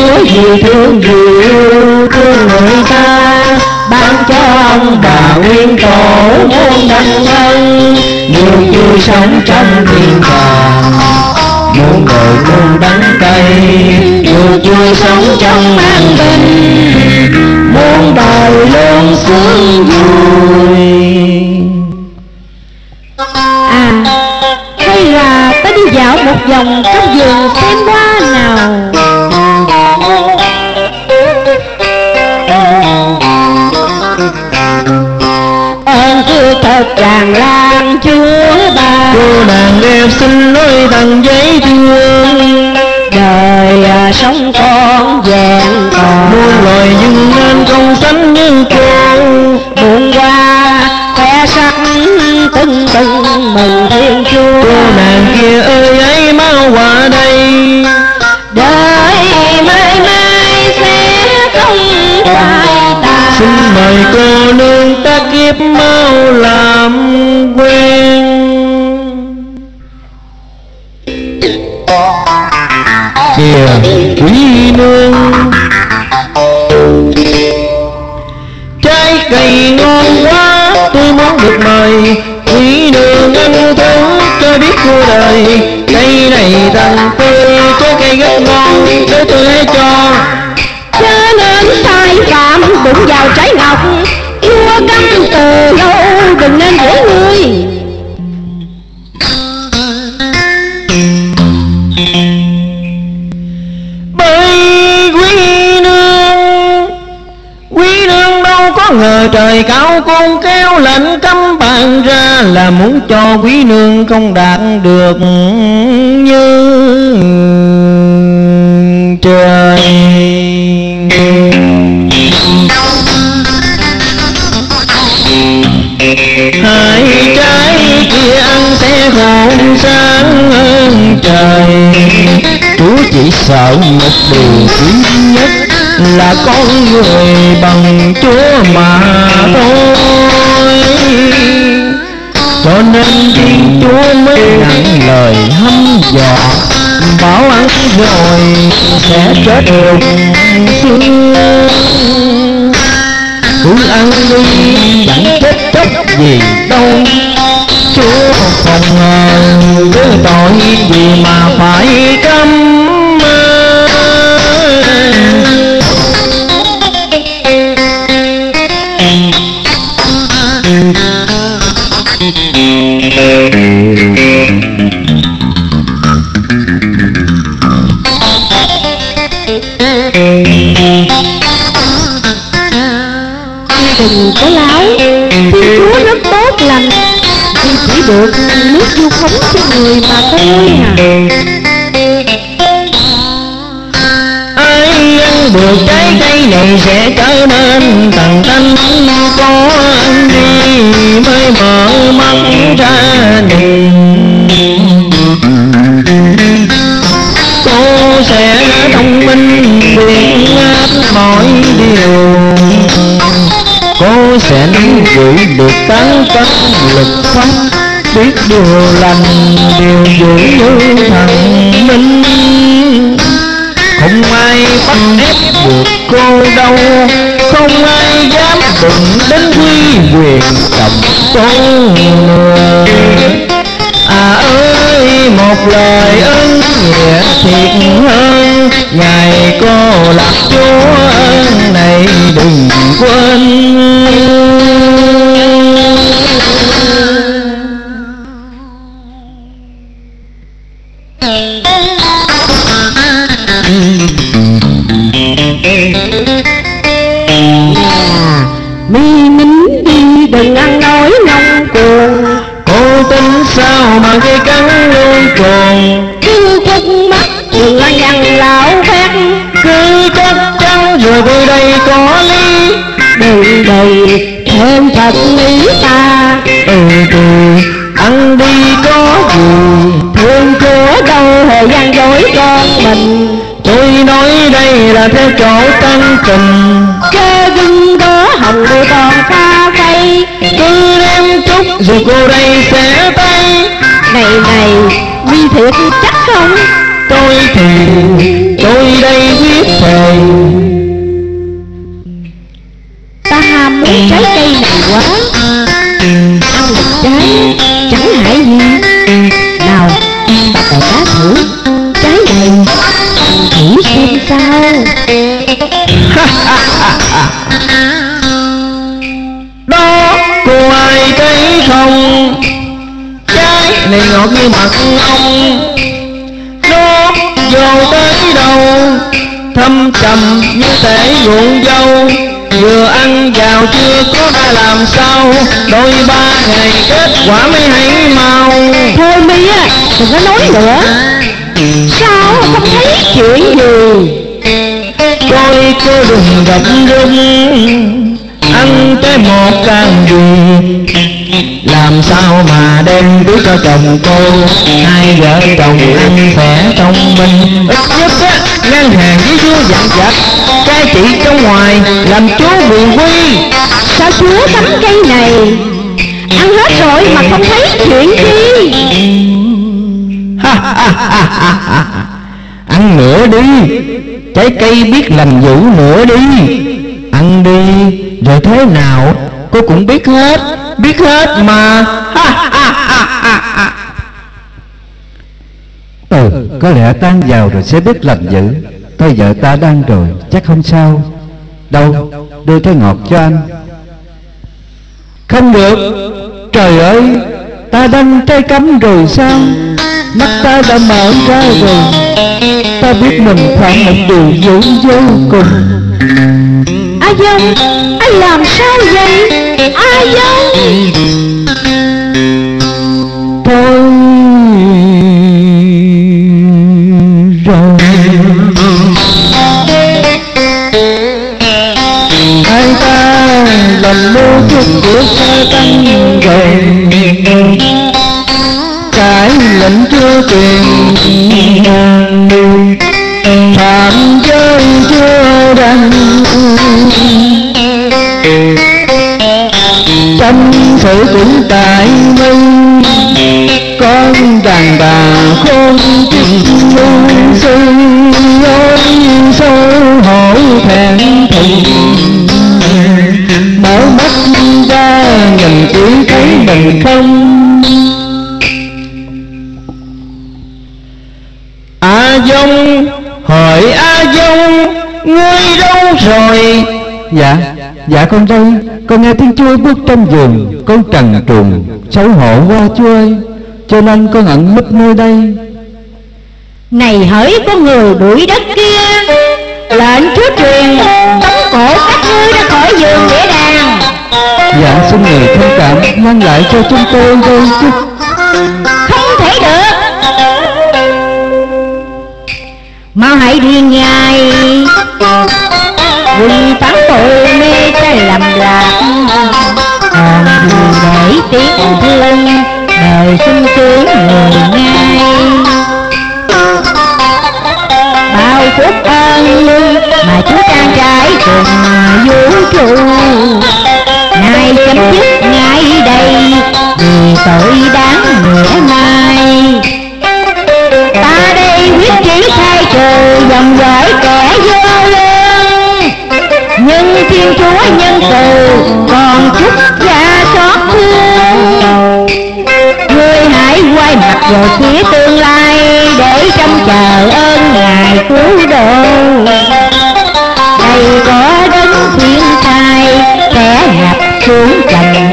chúa vì thương diệu thương người ta, ban cho ông bà nguyên tổ muôn đấng thân. Nhiều vui sống trong thiên đàng, muôn đời muôn đắng cây. Nhiều vui sống trong an bình. Thưa thật tràn lan chúa ba. Cô nàng đẹp xin lỗi tầng giấy thương đời à, sống con vẹn còn. Muôn loài dưng nên không sánh như cô buồn qua khoe sắc tưng tưng mừng thiên chúa. Cô nàng kia ơi ấy mau qua quý nương trái cây ngon quá tôi muốn được mời quý nương ăn thử cho biết cô đời cây này tặng tôi trái cây rất ngon để tôi lấy cho chớ nên sai phạm đụng vào trái ngọc chúa cấm từ lâu đừng nên dễ ngờ trời cao, con kéo lệnh cấm bàn ra là muốn cho quý nương không đạt được như trời. Hai trái kia ăn sẽ khôn sáng hơn trời. Chúa chỉ sợ một điều duy nhất là con người bằng Chúa mà thôi. Cho nên Thiên Chúa mới nặng lời hăm dọa, Bảo ăn rồi sẽ chết được xương cứ ăn đi chẳng chết chóc gì đâu. Chúa không ngờ với tội gì mà Đừng có láo Thiên Chúa rất tốt lành Nhưng chỉ được nước du khống cho người mà thôi à ai ăn được trái cây này sẽ trở nên tầng tanh có ăn đi mới mở mắt ra đường. Thông minh biết hết mọi điều. Cô sẽ nắm giữ được tán tấn lực pháp biết điều lành, điều dữ như thằng minh. Không ai bắt ép được cô đâu, không ai dám đụng đến quy quyền chồng cô à ơi, một lời ơn nghĩa thiệt hơn ngài cô là chúa ơn này đừng quên. Mi nín đi đừng ăn nói ngông cuồng. Cô tính sao mà gây cắn lôi cồn rồi đây có lý. Đừng đầy thêm thật lý ta. Từ từ ăn đi có gì, thương chúa đâu thời gian dối con mình. Tôi nói đây là theo chỗ tân tình chớ gưng đó hồng đôi còn pha vây. Cứ đem chút rồi cô đây sẽ tay này này vi thiệt chắc không? Tôi thì, tôi đây viết thề ham muốn trái cây này quá. Ăn một trái chẳng hại gì? Nào ta bẻ thử Trái này. Thử xem sao. Đó cô ai thấy không? Trái này ngọt như mật ong nó vô tới đâu? Thâm trầm như thể ruộng dâu vừa ăn vào chưa có đã làm sao. Đôi ba ngày kết quả mới hay mau. Thôi mi á Đừng có nói nữa. Sao không thấy chuyện gì? Tôi có đùng đập rung Ăn tới một can gì Làm sao mà đem đứa cho chồng cô Hai vợ chồng ăn khỏe thông minh Ít nhất á ngân hàng với vua dặn dặt Cai trị trong ngoài làm chúa quyền quy Sao chúa tắm cây này? Ăn hết rồi mà không thấy chuyện gì. Ăn nữa đi. Trái cây biết lành dữ nữa đi. Ăn đi. Rồi thế nào? Cô cũng biết hết. Biết hết mà. Ừ, có lẽ tan vào rồi sẽ biết lành dữ. Tôi vợ ta đang rồi, chắc không sao. Đâu, đưa trái ngọt cho anh. Không được. Trời ơi, ta đang trái cấm rồi sao? Mắt ta đã mở ra rồi. Ta biết mình phạm một điều dữ vô cùng. A dân, Anh làm sao vậy? A dông? Cần lưu thức của xe tăng rồi Cái lệnh chưa tiền Phạm giới chưa đăng Chăm sự cũng tại mình Con đàn bà khôn chích luôn sư ôi sâu hổ thẹn thùng này không? A dông hỏi A dông Ngươi đâu rồi? Dạ, dạ con đây Con nghe tiếng chuối bước trong vườn Con trần truồng, xấu hổ qua chuối Cho nên con ẩn núp nơi đây. Này hỡi con người đuổi đất kia Lệnh chúa truyền Tống cổ các ngươi ra khỏi giường để đàn Dạ xin người thông cảm Ngăn lại cho chúng tôi đây chứ Không thể được. Mau hãy đi ngay Quỳ tán tội mê cái lầm lạc. Còn gì để tiếng thương Đời xin cưới người ngay Bao phút ân mà chúa trang trải cùng vũ trụ chấm dứt ngay đây. Vì tội đáng nghĩa mai. Ta đây quyết chí khai trừ, dòng dõi kẻ vô lương. Nhưng Thiên Chúa nhân từ còn chút ra xót thương. Ngươi hãy quay mặt về phía tương lai Để trông chờ ơn Ngài cứu độ. Đây có đấng thiên xuống. trần